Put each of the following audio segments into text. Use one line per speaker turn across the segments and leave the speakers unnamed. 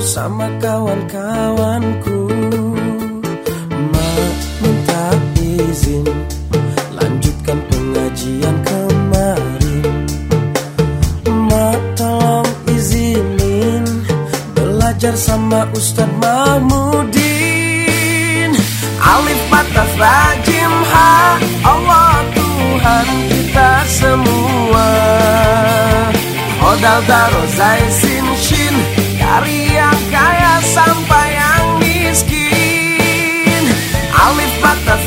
sama kawan-kawanku. Mak minta izin lanjutkan pengajian kemarin Mak tolong izinin belajar sama Ustadz Mahmudin. Alif Batas Rajim Ha Allah Tuhan kita semua. Modal daro sampai yang miskin. Alif batas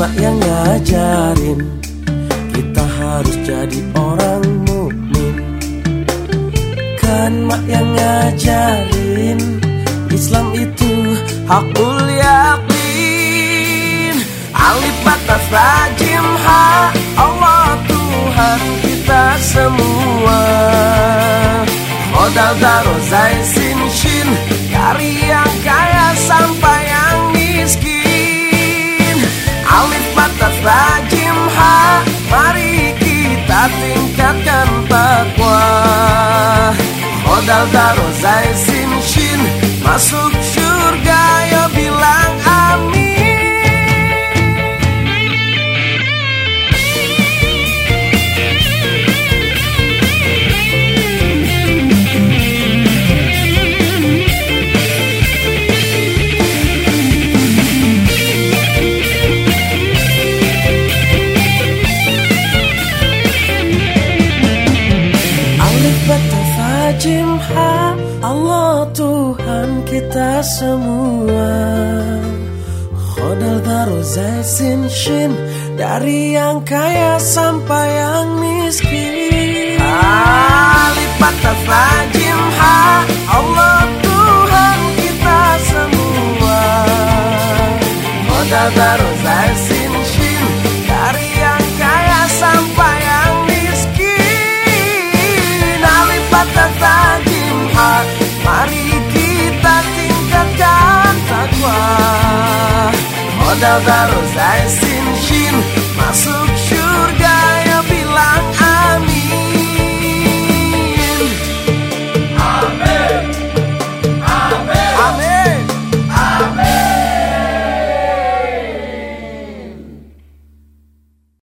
mak yang ngajarin Kita harus jadi orang mukmin. Kan mak yang ngajarin Islam itu hakul yakin. Alif batas rajim ha Allah Tuhan kita semua. Modal daro zai sin shin Dari Modal daro zai sin Fajim Ha Allah Tuhan kita semua. Khodal Daro Zai Sin Shin Dari yang kaya sampai yang miskin. Alif Fajim Ha Allah Tuhan kita semua. Khodal Daro Azaros, lá em cima